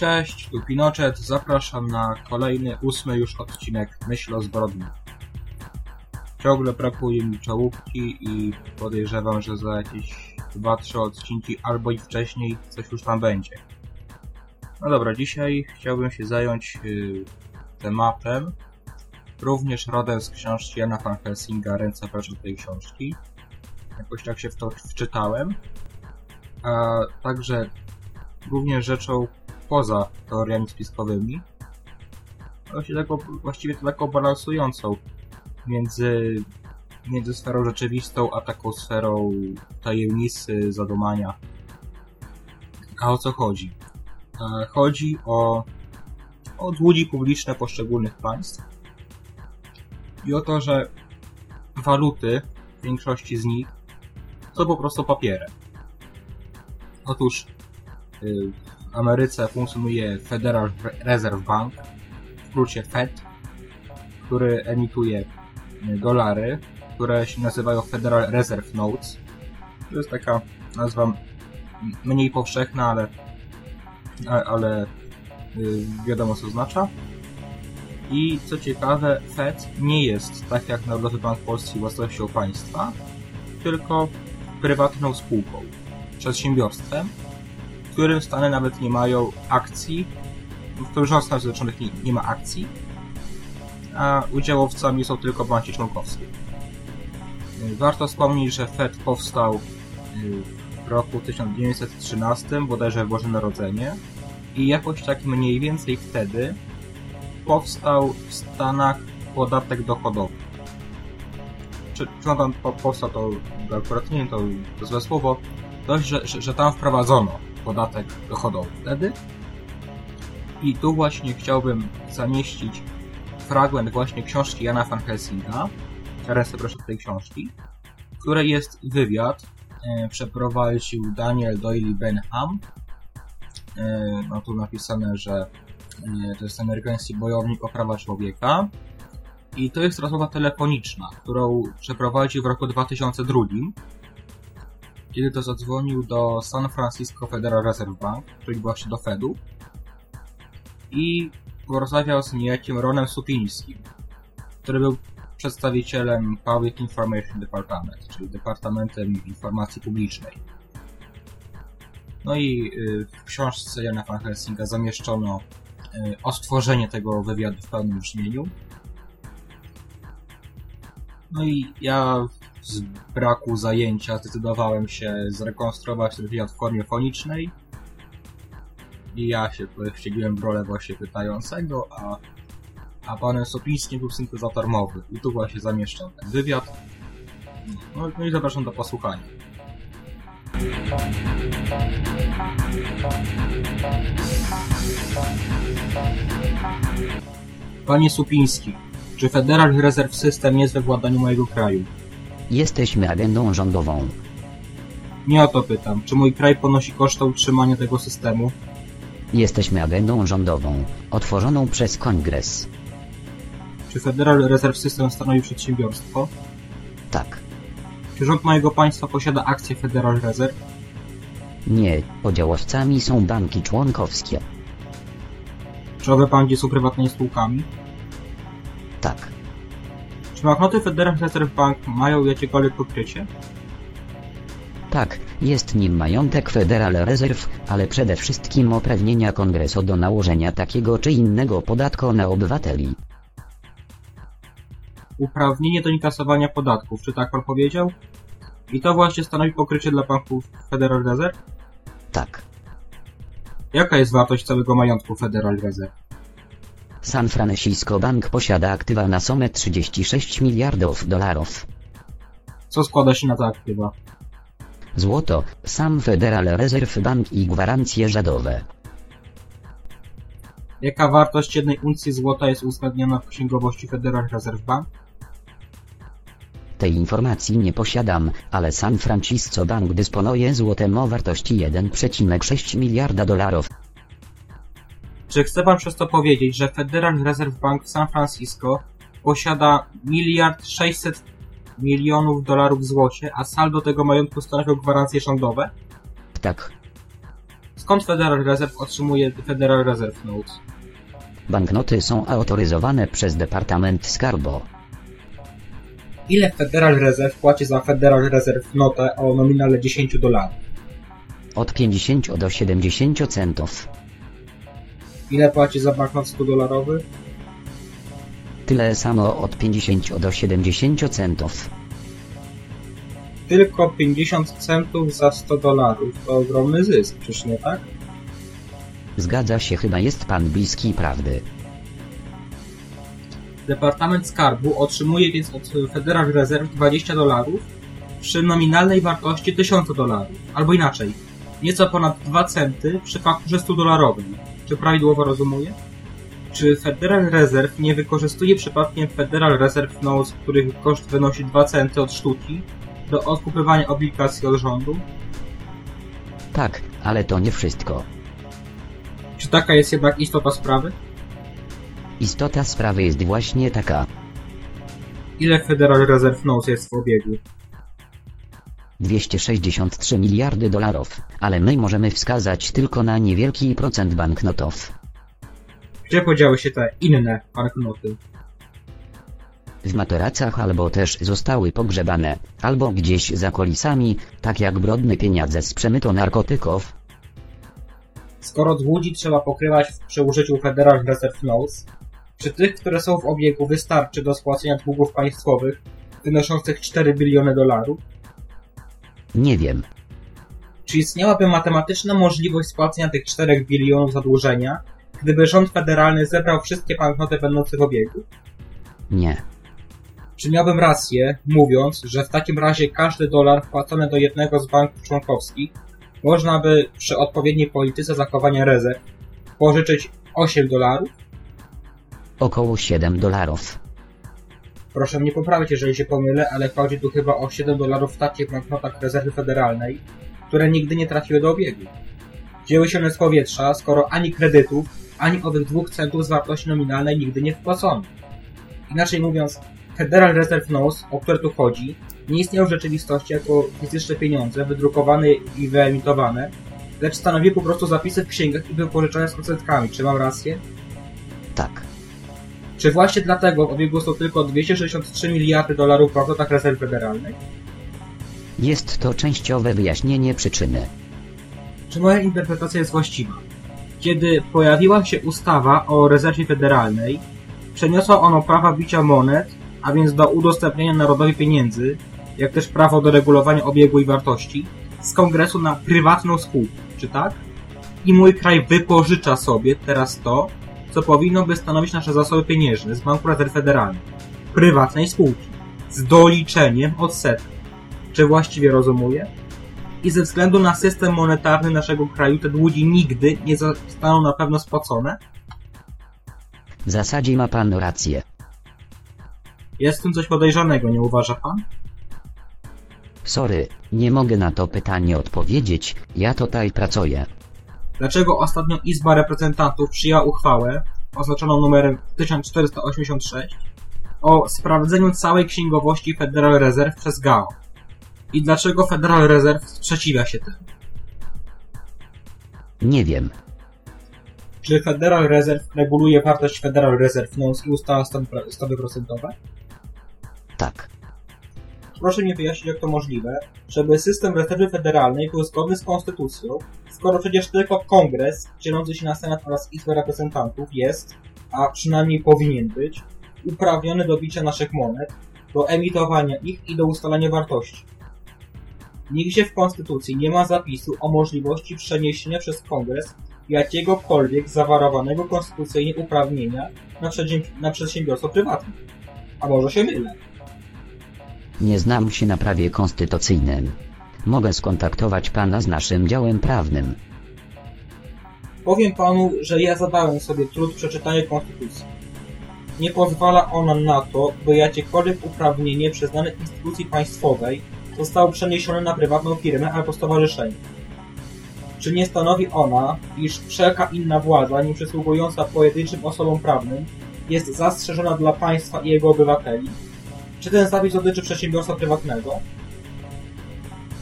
Cześć, tu Pinochet, zapraszam na kolejny, ósmy już odcinek Myśl o zbrodni. Ciągle brakuje mi czołówki i podejrzewam, że za jakieś 2-3 odcinki albo i wcześniej coś już tam będzie. No dobra, dzisiaj chciałbym się zająć yy, tematem, również rodem z książki Jana van Helsinga Ręce precz tej książki. Jakoś tak się w to wczytałem. A także również rzeczą poza teoriami spiskowymi. Właśnie taką, właściwie taką balansującą między, między sferą rzeczywistą, a taką sferą tajemnicy, zadumania. A o co chodzi? E, chodzi o, o długi publiczne poszczególnych państw i o to, że waluty, w większości z nich, to po prostu papiery. Otóż y, w Ameryce funkcjonuje Federal Reserve Bank, w skrócie Fed, który emituje y, dolary, które się nazywają Federal Reserve Notes. To jest taka nazwa mniej powszechna, ale, ale y, wiadomo co oznacza. I co ciekawe, Fed nie jest, tak jak Narodowy Bank Polski, własnością państwa, tylko prywatną spółką, przedsiębiorstwem, którym Stany nawet nie mają akcji, w którym rząd Stanów Zjednoczonych nie, nie ma akcji, a udziałowcami są tylko banki członkowskie. Warto wspomnieć, że Fed powstał y, w roku 1913, bodajże w Boże Narodzenie, i jakoś tak mniej więcej wtedy powstał w Stanach podatek dochodowy. Czy, czy on tam powstał, to akurat nie to, to złe słowo. Dość, że, że, że tam wprowadzono podatek dochodowy wtedy. I tu właśnie chciałbym zamieścić fragment właśnie książki Jana van Helsinga, ręce proszę tej książki, której jest wywiad, e, przeprowadził Daniel Doyle Benham. E, tu napisane, że e, to jest amerykański bojownik o prawa człowieka. I to jest rozmowa telefoniczna, którą przeprowadził w roku 2002 kiedy to zadzwonił do San Francisco Federal Reserve Bank, czyli właśnie do Fedu i porozmawiał z niejakim Ronem Supińskim, który był przedstawicielem Public Information Department, czyli Departamentem Informacji Publicznej. No i y, w książce Jana van Helsinga zamieszczono y, o tego wywiadu w pełnym brzmieniu. No i ja z braku zajęcia zdecydowałem się zrekonstruować ten wywiad w formie fonicznej. I ja się wcieliłem w rolę właśnie pytającego, a, a panem Sopińskim był syntezator mowy. I tu właśnie zamieszczam ten wywiad. No, no i zapraszam do posłuchania. Panie Supiński, czy Federal Reserve System jest we władaniu mojego kraju? Jesteśmy agendą rządową. Nie o to pytam. Czy mój kraj ponosi koszty utrzymania tego systemu? Jesteśmy agendą rządową, otworzoną przez kongres. Czy Federal Reserve System stanowi przedsiębiorstwo? Tak. Czy rząd mojego państwa posiada akcje Federal Reserve? Nie, podziałowcami są banki członkowskie. Czy owe banki są prywatnymi spółkami? Czy banknoty Federal Reserve Bank mają jakiekolwiek pokrycie? Tak, jest nim majątek Federal Reserve, ale przede wszystkim uprawnienia kongresu do nałożenia takiego czy innego podatku na obywateli. Uprawnienie do inkasowania podatków, czy tak pan powiedział? I to właśnie stanowi pokrycie dla banków Federal Reserve? Tak. Jaka jest wartość całego majątku Federal Reserve? San Francisco Bank posiada aktywa na sumę 36 miliardów dolarów. Co składa się na te aktywa? Złoto, sam Federal Reserve Bank i gwarancje żadowe. Jaka wartość jednej uncji złota jest uwzględniona w księgowości Federal Reserve Bank? Tej informacji nie posiadam, ale San Francisco Bank dysponuje złotem o wartości 1,6 miliarda dolarów. Czy chce pan przez to powiedzieć, że Federal Reserve Bank w San Francisco posiada miliard 600 milionów dolarów w złocie, a saldo tego majątku stanowią gwarancje rządowe? Tak, Skąd Federal Reserve otrzymuje Federal Reserve Notes? Banknoty są autoryzowane przez Departament Skarbo. Ile Federal Reserve płaci za Federal Reserve notę o nominale 10 dolarów? Od 50 do 70 centów. Ile płaci za banknot 100 dolarowy? Tyle samo od 50 do 70 centów. Tylko 50 centów za 100 dolarów. To ogromny zysk, czyż nie tak? Zgadza się chyba jest pan bliski prawdy. Departament Skarbu otrzymuje więc od Federal Reserve 20 dolarów przy nominalnej wartości 1000 dolarów. Albo inaczej, nieco ponad 2 centy przy fakturze 100 dolarowej. Czy prawidłowo rozumuję? Czy Federal Reserve nie wykorzystuje przypadkiem Federal Reserve Notes, których koszt wynosi 2 centy od sztuki, do odkupywania obligacji od rządu? Tak, ale to nie wszystko. Czy taka jest jednak istota sprawy? Istota sprawy jest właśnie taka. Ile Federal Reserve Notes jest w obiegu? 263 miliardy dolarów, ale my możemy wskazać tylko na niewielki procent banknotów. Gdzie podziały się te inne banknoty? W materacach albo też zostały pogrzebane, albo gdzieś za kulisami, tak jak brodne pieniądze z przemytu narkotyków. Skoro dłudzi trzeba pokrywać przy użyciu Federal Reserve Notes, czy tych, które są w obiegu wystarczy do spłacenia długów państwowych wynoszących 4 biliony dolarów? Nie wiem. Czy istniałaby matematyczna możliwość spłacenia tych 4 bilionów zadłużenia, gdyby rząd federalny zebrał wszystkie banknoty będące w obiegu? Nie. Czy miałbym rację, mówiąc, że w takim razie każdy dolar wpłacony do jednego z banków członkowskich można by przy odpowiedniej polityce zachowania rezerw pożyczyć 8 dolarów? Około 7 dolarów. Proszę mnie poprawić, jeżeli się pomylę, ale chodzi tu chyba o 7 dolarów w takich banknotach rezerwy federalnej, które nigdy nie trafiły do obiegu. Wzięły się one z powietrza, skoro ani kredytów, ani owych dwóch centów z wartości nominalnej nigdy nie wpłacono. Inaczej mówiąc, Federal Reserve Notes, o które tu chodzi, nie istniał w rzeczywistości jako fizyczne pieniądze wydrukowane i wyemitowane, lecz stanowiły po prostu zapisy w księgach i były z odsetkami. Czy mam rację? Tak. Czy właśnie dlatego w obiegu są tylko 263 miliardy dolarów w banknotach rezerwy federalnej? Jest to częściowe wyjaśnienie przyczyny. Czy moja interpretacja jest właściwa? Kiedy pojawiła się ustawa o rezerwie federalnej, przeniosła ono prawa bicia monet, a więc do udostępniania narodowi pieniędzy, jak też prawo do regulowania obiegu i wartości, z kongresu na prywatną spółkę, czy tak? I mój kraj wypożycza sobie teraz to, co powinno by stanowić nasze zasoby pieniężne z Banku Rezerw Federalnych, prywatnej spółki, z doliczeniem odsetek. Czy właściwie rozumuję? I ze względu na system monetarny naszego kraju te długi nigdy nie zostaną na pewno spłacone? W zasadzie ma pan rację. Jest w tym coś podejrzanego, nie uważa pan? Sorry, nie mogę na to pytanie odpowiedzieć, ja tutaj pracuję. Dlaczego ostatnio Izba Reprezentantów przyjęła uchwałę, oznaczoną numerem 1486, o sprawdzeniu całej księgowości Federal Reserve przez GAO? I dlaczego Federal Reserve sprzeciwia się temu? Nie wiem. Czy Federal Reserve reguluje wartość Federal Reserve i ustala stopy procentowe? Tak. Proszę mi wyjaśnić, jak to możliwe, żeby system rezerwy federalnej był zgodny z konstytucją, skoro przecież tylko kongres, dzielący się na Senat oraz Izbę Reprezentantów jest, a przynajmniej powinien być, uprawniony do bicia naszych monet, do emitowania ich i do ustalania wartości. Nigdzie w Konstytucji nie ma zapisu o możliwości przeniesienia przez Kongres jakiegokolwiek zawarowanego konstytucyjnie uprawnienia na, przedsiębiorstwo prywatne. A może się mylę? Nie znam się na prawie konstytucyjnym. Mogę skontaktować pana z naszym działem prawnym. Powiem panu, że ja zadałem sobie trud przeczytania konstytucji. Nie pozwala ona na to, by jakiekolwiek uprawnienie przyznane instytucji państwowej zostało przeniesione na prywatną firmę albo stowarzyszenie. Czy nie stanowi ona, iż wszelka inna władza, nie przysługująca pojedynczym osobom prawnym, jest zastrzeżona dla państwa i jego obywateli? Czy ten zapis dotyczy przedsiębiorstwa prywatnego?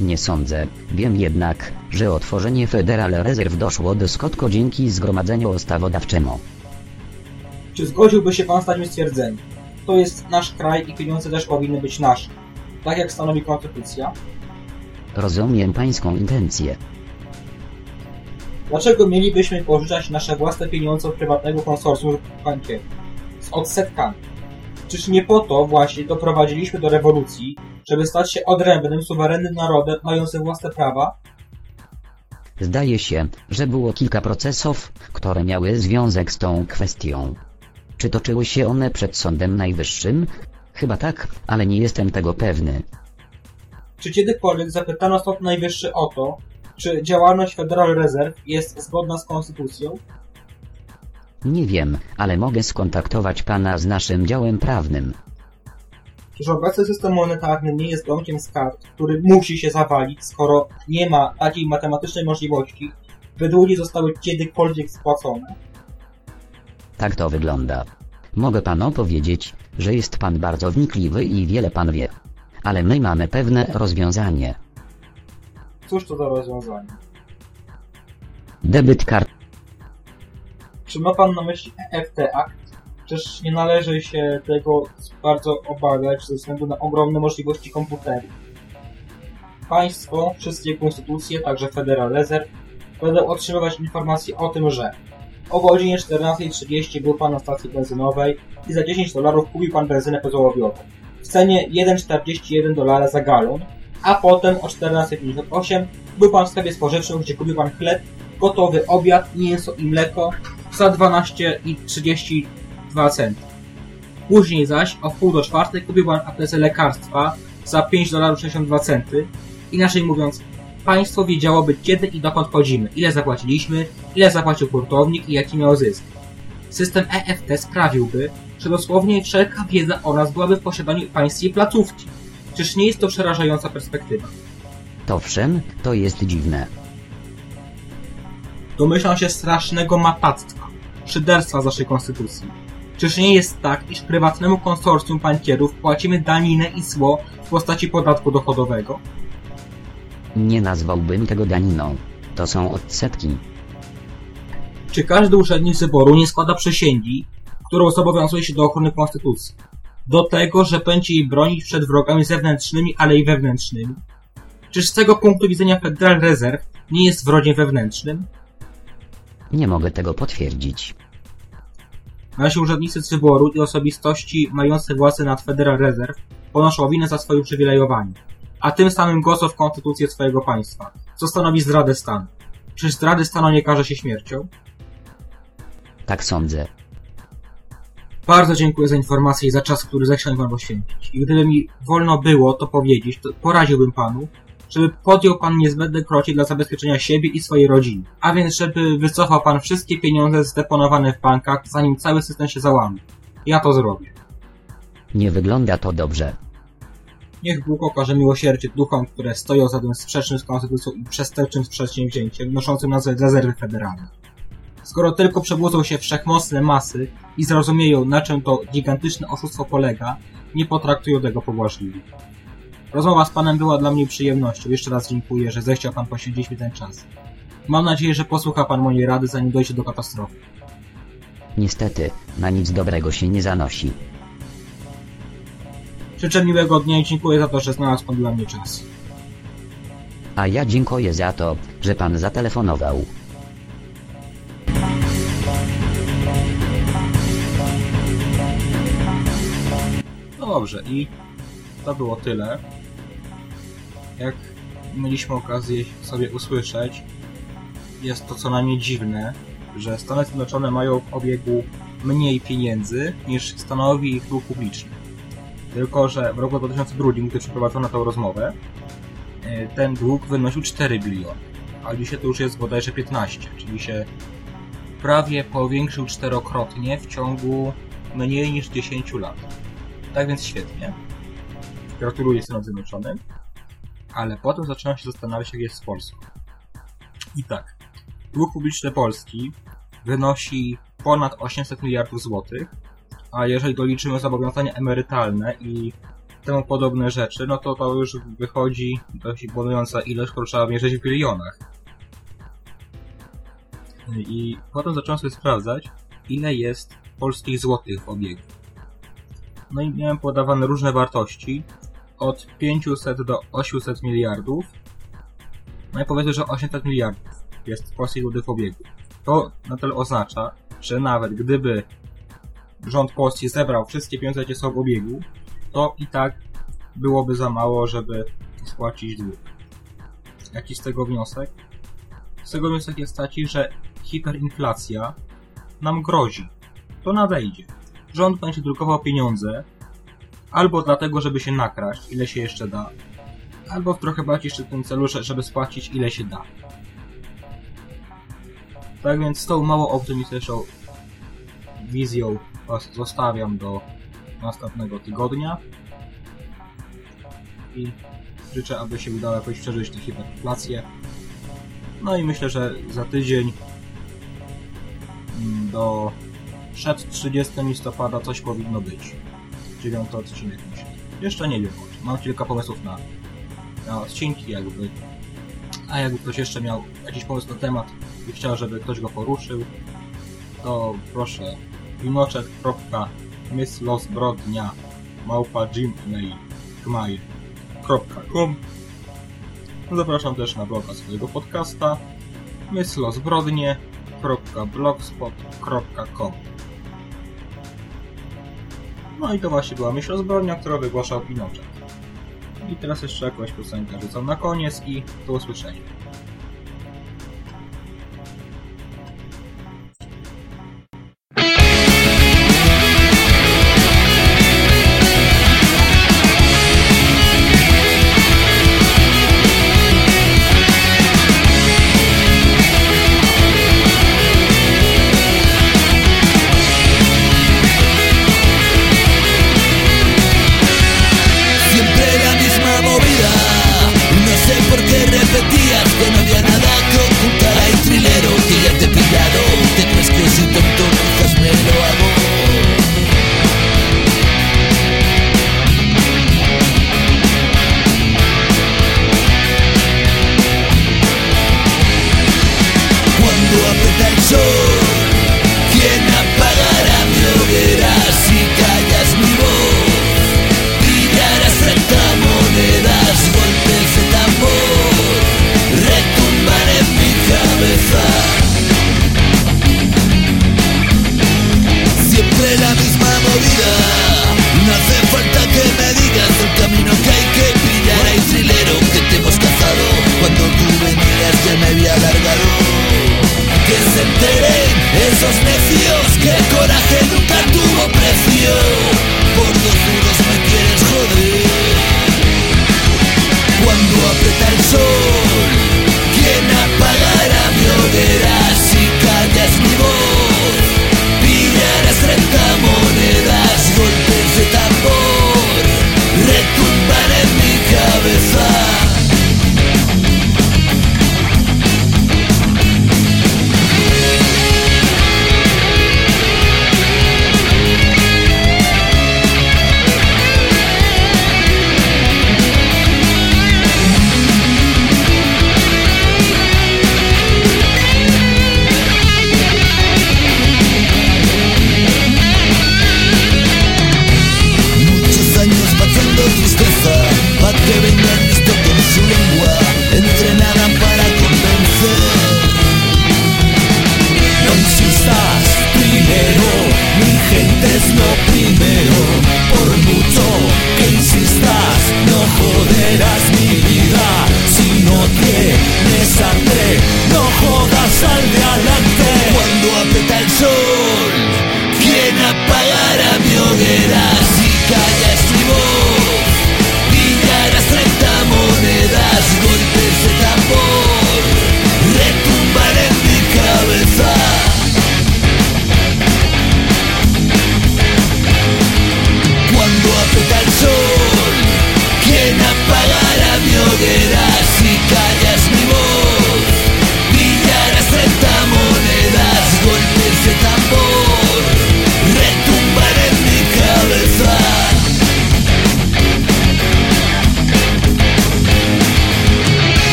Nie sądzę. Wiem jednak, że otworzenie Federal Reserve doszło do skutku dzięki Zgromadzeniu Ustawodawczemu. Czy zgodziłby się pan z takim stwierdzeniem? To jest nasz kraj i pieniądze też powinny być nasze. Tak jak stanowi konstytucja. Rozumiem pańską intencję. Dlaczego mielibyśmy pożyczać nasze własne pieniądze od prywatnego konsorcjum bankierów? Z odsetkami. Czyż nie po to właśnie doprowadziliśmy do rewolucji, żeby stać się odrębnym, suwerennym narodem mającym własne prawa? Zdaje się, że było kilka procesów, które miały związek z tą kwestią. Czy toczyły się one przed Sądem Najwyższym? Chyba tak, ale nie jestem tego pewny. Czy kiedykolwiek zapytano Sąd Najwyższy o to, czy działalność Federal Reserve jest zgodna z konstytucją? Nie wiem, ale mogę skontaktować pana z naszym działem prawnym. Czyż obecny system monetarny nie jest domkiem z kart, który musi się zawalić, skoro nie ma takiej matematycznej możliwości, by długi zostały kiedykolwiek spłacone? Tak to wygląda. Mogę panu powiedzieć, że jest pan bardzo wnikliwy i wiele pan wie. Ale my mamy pewne rozwiązanie. Cóż to za rozwiązanie? Debit kart. Czy ma pan na myśli EFT Act? Czyż nie należy się tego bardzo obawiać ze względu na ogromne możliwości komputerów? Państwo, wszystkie konstytucje, także Federal Reserve, będą otrzymywać informacje o tym, że o godzinie 14.30 był pan na stacji benzynowej i za 10 dolarów kupił pan benzynę bezłołowiową w cenie 1,41 dolara za galon, a potem o 14.58 był pan w sklepie spożywczym, gdzie kupił pan chleb, gotowy obiad, mięso i mleko za 12,32 centy. Później zaś o wpół do czwartej kupił pan aptece lekarstwa za 5 dolarów 62 centy. Inaczej mówiąc, państwo wiedziałoby kiedy i dokąd chodzimy, ile zapłaciliśmy, ile zapłacił hurtownik i jaki miał zysk. System EFT sprawiłby, że dosłownie wszelka wiedza o nas byłaby w posiadaniu państwa i placówki. Czyż nie jest to przerażająca perspektywa? Owszem, to jest dziwne. Domyślam się strasznego mapactwa, szyderstwa z naszej konstytucji. Czyż nie jest tak, iż prywatnemu konsorcjum bankierów płacimy daninę i zło w postaci podatku dochodowego? Nie nazwałbym tego daniną. To są odsetki. Czy każdy urzędnik wyboru nie składa przysięgi, którą zobowiązuje się do ochrony konstytucji? Do tego, że będzie jej bronić przed wrogami zewnętrznymi, ale i wewnętrznymi? Czyż z tego punktu widzenia Federal Reserve nie jest wrogiem wewnętrznym? Nie mogę tego potwierdzić. Nasi urzędnicy z wyboru i osobistości mające władzę nad Federal Reserve ponoszą winę za swoje uprzywilejowanie, a tym samym głosą w konstytucję swojego państwa, co stanowi zdradę stanu. Czyż zdrady stanu nie każe się śmiercią? Tak sądzę. Bardzo dziękuję za informację i za czas, który zechciał mi pan poświęcić. I gdyby mi wolno było to powiedzieć, to poradziłbym panu, żeby podjął pan niezbędne kroki dla zabezpieczenia siebie i swojej rodziny. A więc, żeby wycofał pan wszystkie pieniądze zdeponowane w bankach, zanim cały system się załamie. Ja to zrobię. Nie wygląda to dobrze. Niech Bóg okaże miłosierdzie duchom, które stoją za tym sprzecznym z konstytucją i przestępczym przedsięwzięciem, noszącym nazwę rezerwy federalne. Skoro tylko przebudzą się wszechmocne masy i zrozumieją, na czym to gigantyczne oszustwo polega, nie potraktują tego pobłażliwie. Rozmowa z panem była dla mnie przyjemnością. Jeszcze raz dziękuję, że zechciał pan poświęcić mi ten czas. Mam nadzieję, że posłucha pan mojej rady, zanim dojdzie do katastrofy. Niestety, na nic dobrego się nie zanosi. Życzę miłego dnia i dziękuję za to, że znalazł pan dla mnie czas. A ja dziękuję za to, że pan zatelefonował. No dobrze, i to było tyle. Jak mieliśmy okazję sobie usłyszeć, jest to co najmniej dziwne, że Stany Zjednoczone mają w obiegu mniej pieniędzy niż stanowi ich dług publiczny. Tylko, że w roku 2002, gdy przeprowadzono tę rozmowę, e, ten dług wynosił 4 biliony, a dzisiaj to już jest bodajże 15, czyli się prawie powiększył czterokrotnie w ciągu mniej niż 10 lat. Tak więc świetnie. Gratuluję Stanom Zjednoczonym. Ale potem zacząłem się zastanawiać, jak jest z Polską. I tak. Dług publiczny Polski wynosi ponad 800 miliardów złotych, a jeżeli doliczymy zobowiązania emerytalne i temu podobne rzeczy, no to to już wychodzi dość imponująca ilość, którą trzeba mierzyć w bilionach. I potem zacząłem sobie sprawdzać, ile jest polskich złotych w obiegu. No i miałem podawane różne wartości, od 500 do 800 miliardów. No i powiedzmy, że 800 miliardów jest polskich złotych w obiegu. To na tyle oznacza, że nawet gdyby rząd polski zebrał wszystkie pieniądze, jakie są w obiegu, to i tak byłoby za mało, żeby spłacić dług. Jaki z tego wniosek? Z tego wniosek jest taki, że hiperinflacja nam grozi. To nadejdzie. Rząd będzie drukował pieniądze albo dlatego, żeby się nakraść, ile się jeszcze da, albo w trochę bardziej tym celu, żeby spłacić ile się da. Tak więc z tą mało optymistyczną wizją was zostawiam do następnego tygodnia i życzę, aby się udało jakoś przeżyć tę hiperinflację. No i myślę, że za tydzień mm, do przed 30 listopada coś powinno być. Dziewiąty odcinek. Jeszcze nie wiem. Mam kilka pomysłów na, na odcinki jakby. A jakby ktoś jeszcze miał jakiś pomysł na temat i chciał, żeby ktoś go poruszył, to proszę winoczek.myslosbrodnia małpa gmail.com Zapraszam też na bloga swojego podcasta myslozbrodnie.blogspot.com No i to właśnie była myśl zbrodnia, którą wygłaszał Pinoczek. I teraz jeszcze jakąś piosenkę rzucam na koniec i do usłyszenia.